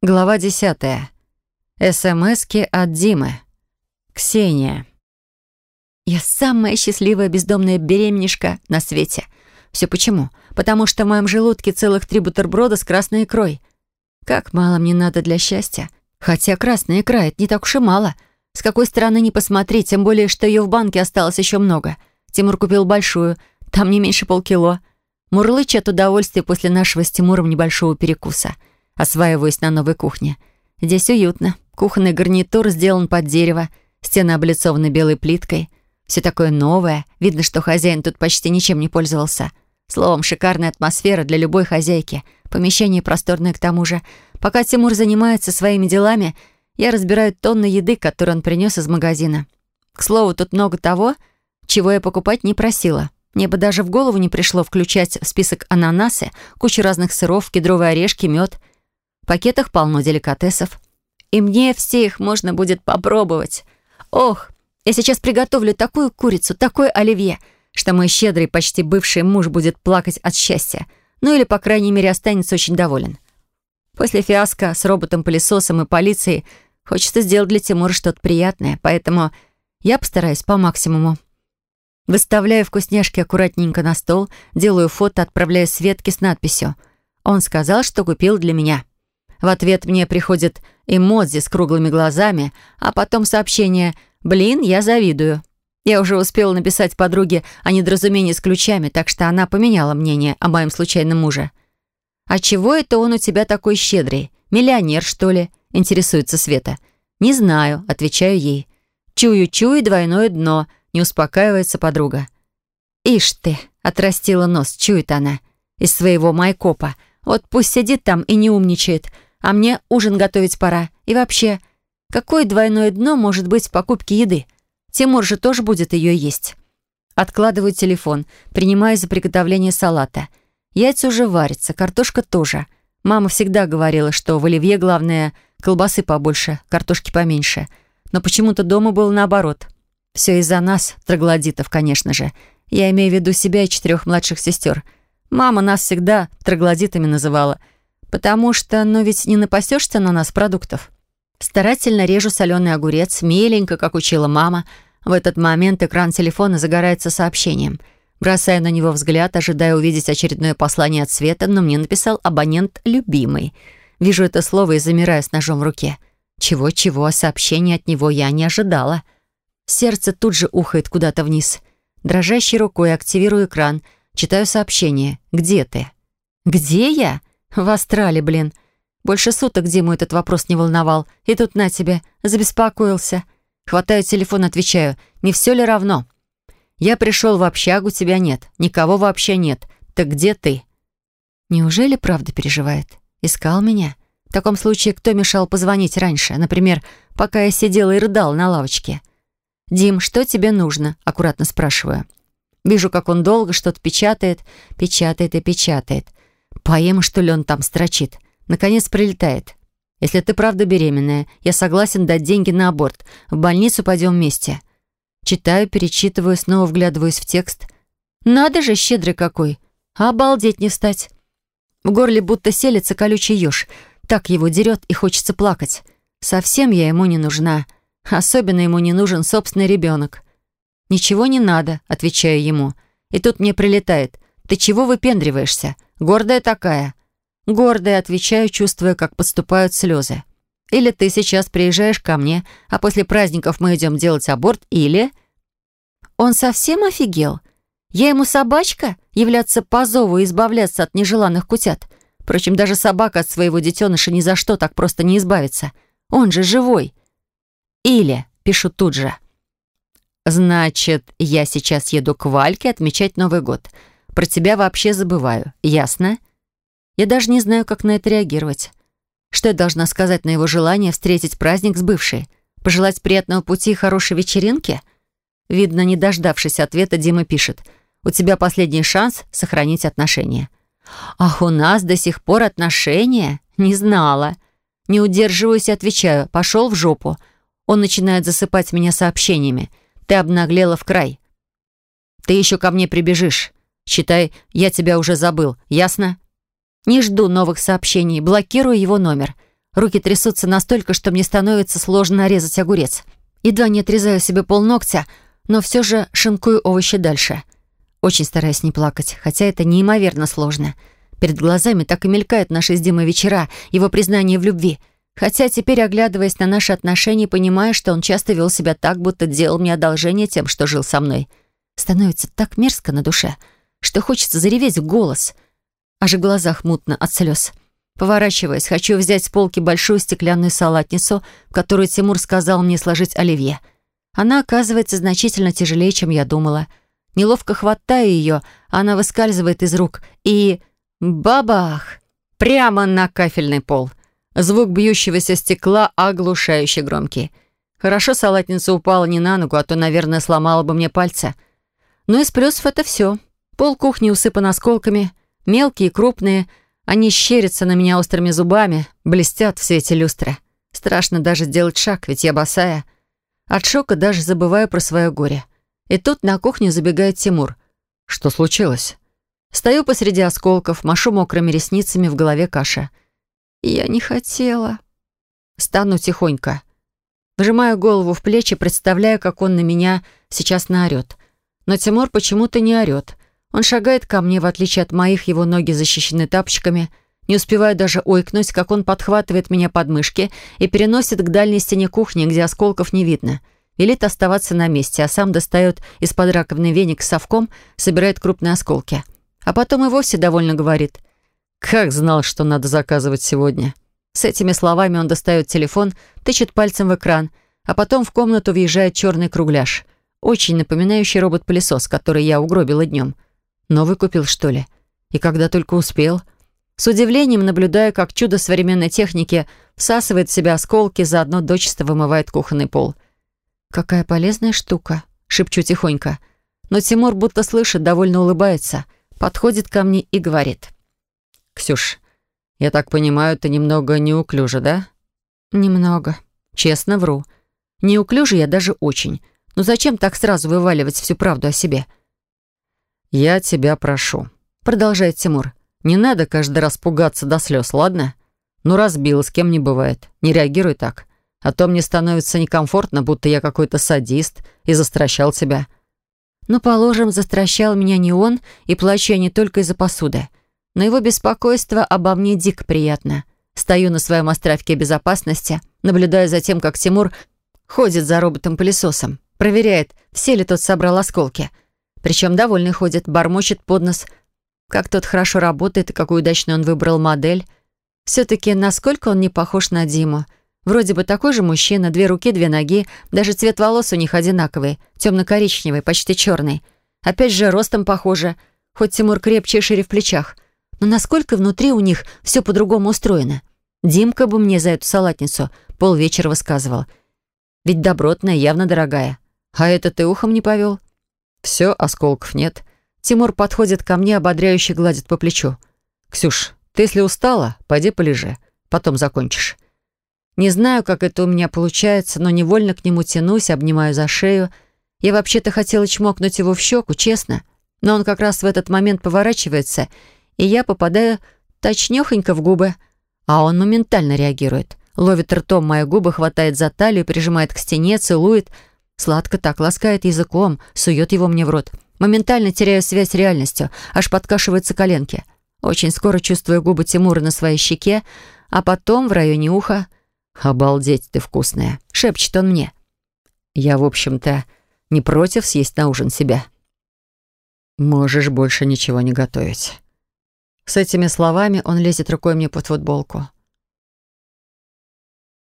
Глава 10. СМСки от Димы. Ксения. Я самая счастливая бездомная беременешка на свете. Все почему? Потому что в моем желудке целых три бутерброда с красной икрой. Как мало мне надо для счастья. Хотя красная икра — это не так уж и мало. С какой стороны не посмотри, тем более, что ее в банке осталось еще много. Тимур купил большую, там не меньше полкило. Мурлыч от удовольствия после нашего с Тимуром небольшого перекуса — осваиваюсь на новой кухне. Здесь уютно. Кухонный гарнитур сделан под дерево, стены облицованы белой плиткой. Все такое новое. Видно, что хозяин тут почти ничем не пользовался. Словом, шикарная атмосфера для любой хозяйки. Помещение просторное к тому же. Пока Тимур занимается своими делами, я разбираю тонны еды, которую он принес из магазина. К слову, тут много того, чего я покупать не просила. Мне бы даже в голову не пришло включать в список ананасы, кучу разных сыров, кедровые орешки, мед пакетах полно деликатесов. И мне все их можно будет попробовать. Ох, я сейчас приготовлю такую курицу, такое оливье, что мой щедрый, почти бывший муж будет плакать от счастья. Ну или, по крайней мере, останется очень доволен. После фиаско с роботом-пылесосом и полицией хочется сделать для Тимура что-то приятное, поэтому я постараюсь по максимуму. Выставляю вкусняшки аккуратненько на стол, делаю фото, отправляю Светке с надписью. Он сказал, что купил для меня. В ответ мне приходит эмодзи с круглыми глазами, а потом сообщение «Блин, я завидую». Я уже успела написать подруге о недоразумении с ключами, так что она поменяла мнение о моем случайном муже. «А чего это он у тебя такой щедрый? Миллионер, что ли?» — интересуется Света. «Не знаю», — отвечаю ей. «Чую-чую двойное дно», — не успокаивается подруга. «Ишь ты!» — отрастила нос, чует она. Из своего майкопа. Вот пусть сидит там и не умничает, а мне ужин готовить пора. И вообще, какое двойное дно может быть в покупке еды? Тимур же тоже будет ее есть. Откладываю телефон, принимаю за приготовление салата. Яйца уже варятся, картошка тоже. Мама всегда говорила, что в оливье главное колбасы побольше, картошки поменьше. Но почему-то дома было наоборот. Все из-за нас, троглодитов, конечно же. Я имею в виду себя и четырех младших сестер. Мама нас всегда троглодитами называла — Потому что, ну ведь не напасешься на нас продуктов. Старательно режу соленый огурец, меленько, как учила мама. В этот момент экран телефона загорается сообщением. Бросаю на него взгляд, ожидая увидеть очередное послание от Света, но мне написал абонент «любимый». Вижу это слово и замираю с ножом в руке. Чего-чего, а сообщения от него я не ожидала. Сердце тут же ухает куда-то вниз. Дрожащей рукой активирую экран, читаю сообщение. «Где ты?» «Где я?» В Астрале, блин. Больше суток Диму этот вопрос не волновал. И тут на тебе, забеспокоился. Хватаю телефон, отвечаю. Не все ли равно? Я пришел в общагу, тебя нет. Никого вообще нет. Так где ты? Неужели правда переживает? Искал меня? В таком случае, кто мешал позвонить раньше? Например, пока я сидела и рыдал на лавочке. «Дим, что тебе нужно?» — аккуратно спрашиваю. Вижу, как он долго что-то печатает, печатает и печатает. Поэма, что ли, он там строчит? Наконец прилетает. Если ты правда беременная, я согласен дать деньги на аборт. В больницу пойдем вместе. Читаю, перечитываю, снова вглядываюсь в текст. Надо же, щедрый какой. Обалдеть не встать. В горле будто селится колючий еж. Так его дерет и хочется плакать. Совсем я ему не нужна. Особенно ему не нужен собственный ребенок. «Ничего не надо», — отвечаю ему. И тут мне прилетает. «Ты чего выпендриваешься? Гордая такая». Гордая, отвечаю, чувствуя, как подступают слезы. Или ты сейчас приезжаешь ко мне, а после праздников мы идем делать аборт, или... Он совсем офигел? Я ему собачка? Являться по зову и избавляться от нежеланных кутят? Впрочем, даже собака от своего детеныша ни за что так просто не избавится. Он же живой. Или, пишу тут же. Значит, я сейчас еду к Вальке отмечать Новый год. Про тебя вообще забываю. Ясно? Я даже не знаю, как на это реагировать. Что я должна сказать на его желание встретить праздник с бывшей? Пожелать приятного пути и хорошей вечеринки? Видно, не дождавшись ответа, Дима пишет. «У тебя последний шанс сохранить отношения». «Ах, у нас до сих пор отношения? Не знала». Не удерживаюсь и отвечаю. «Пошел в жопу». Он начинает засыпать меня сообщениями. «Ты обнаглела в край». «Ты еще ко мне прибежишь. Считай, я тебя уже забыл, ясно? Не жду новых сообщений, блокирую его номер. Руки трясутся настолько, что мне становится сложно нарезать огурец. Едва не отрезаю себе полногтя, но все же шинкую овощи дальше. Очень стараюсь не плакать, хотя это неимоверно сложно. Перед глазами так и мелькают наши с Димой вечера, его признание в любви. Хотя теперь, оглядываясь на наши отношения, понимаю, что он часто вел себя так, будто делал мне одолжение тем, что жил со мной. Становится так мерзко на душе, что хочется зареветь в голос. Аж в глазах мутно от слез. Поворачиваясь, хочу взять с полки большую стеклянную салатницу, которую Тимур сказал мне сложить оливье. Она оказывается значительно тяжелее, чем я думала. Неловко хватаю ее, она выскальзывает из рук и... Бабах! Прямо на кафельный пол. Звук бьющегося стекла оглушающе громкий. Хорошо салатница упала не на ногу, а то, наверное, сломала бы мне пальцы. Но из плюсов это все. Пол кухни усыпан осколками, мелкие и крупные. Они щерятся на меня острыми зубами, блестят в свете люстры. Страшно даже сделать шаг, ведь я босая. От шока даже забываю про свое горе. И тут на кухню забегает Тимур. Что случилось? Стою посреди осколков, машу мокрыми ресницами, в голове каша — я не хотела. Стану тихонько. Вжимаю голову в плечи, представляю, как он на меня сейчас наорет. Но Тимур почему-то не орет. Он шагает ко мне, в отличие от моих, его ноги защищены тапочками. Не успеваю даже ойкнуть, как он подхватывает меня под мышки и переносит к дальней стене кухни, где осколков не видно. Велит оставаться на месте, а сам достает из-под раковины веник с совком, собирает крупные осколки. А потом и вовсе довольно говорит. Как знал, что надо заказывать сегодня. С этими словами он достает телефон, тычет пальцем в экран, а потом в комнату въезжает черный кругляш, очень напоминающий робот-пылесос, который я угробила днем. Новый купил, что ли? И когда только успел. С удивлением наблюдаю, как чудо современной техники всасывает в себя осколки, заодно дочисто вымывает кухонный пол. «Какая полезная штука», — шепчу тихонько. Но Тимур будто слышит, довольно улыбается, подходит ко мне и говорит — «Ксюш, я так понимаю, ты немного неуклюжа, да?» «Немного. Честно вру. Неуклюжа я даже очень. Но зачем так сразу вываливать всю правду о себе?» «Я тебя прошу», — продолжает Тимур. «Не надо каждый раз пугаться до слез, ладно? Ну, разбил, с кем не бывает. Не реагируй так. А то мне становится некомфортно, будто я какой-то садист и застращал тебя». «Ну, положим, застращал меня не он, и плачу я не только из-за посуды но его беспокойство обо мне дико приятно. Стою на своем островке безопасности, наблюдаю за тем, как Тимур ходит за роботом-пылесосом, проверяет, все ли тот собрал осколки. Причем довольный ходит, бормочет под нос, как тот хорошо работает и какую удачную он выбрал модель. Все-таки насколько он не похож на Диму. Вроде бы такой же мужчина, две руки, две ноги, даже цвет волос у них одинаковый, темно-коричневый, почти черный. Опять же, ростом похоже, хоть Тимур крепче и шире в плечах — но насколько внутри у них все по-другому устроено? Димка бы мне за эту салатницу полвечера высказывал. Ведь добротная, явно дорогая. А это ты ухом не повел? Все, осколков нет. Тимур подходит ко мне, ободряюще гладит по плечу. «Ксюш, ты если устала, пойди полежи. Потом закончишь». Не знаю, как это у меня получается, но невольно к нему тянусь, обнимаю за шею. Я вообще-то хотела чмокнуть его в щеку, честно. Но он как раз в этот момент поворачивается и я попадаю точнёхонько в губы. А он моментально реагирует. Ловит ртом мои губы, хватает за талию, прижимает к стене, целует. Сладко так, ласкает языком, сует его мне в рот. Моментально теряю связь с реальностью, аж подкашиваются коленки. Очень скоро чувствую губы Тимура на своей щеке, а потом в районе уха «Обалдеть ты вкусная!» — шепчет он мне. «Я, в общем-то, не против съесть на ужин себя». «Можешь больше ничего не готовить». С этими словами он лезет рукой мне под футболку.